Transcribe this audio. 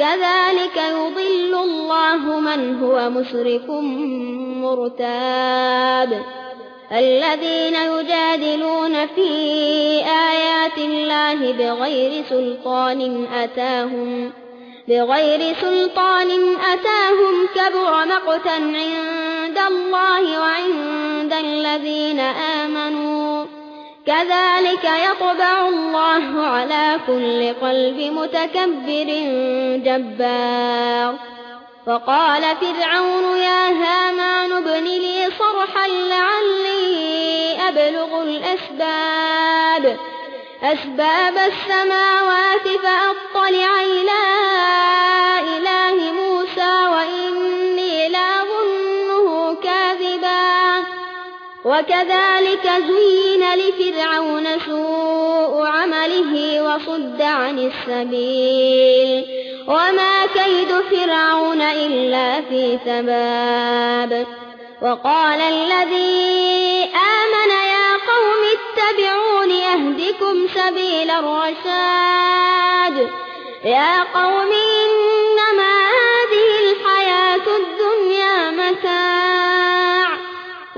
كذلك يضل الله من هو مسرف مرتاب الذين يجادلون في آيات الله بغير سلطان أتاهم بغير سلطان أتاهم كبر مقتا عند الله وعند كذلك يطبع الله على كل قلب متكبر جبار. فقال فرعون يا هامان ابن لي صرحا لعلي أبلغ الأسباب. أسباب السماوات وكذلك زين لفرعون سوء عمله وصد عن السبيل. وما كيد فرعون إلا في ثباب وقال الذي آمن يا قوم اتبعون يهدكم سبيل الرشاد. يا قوم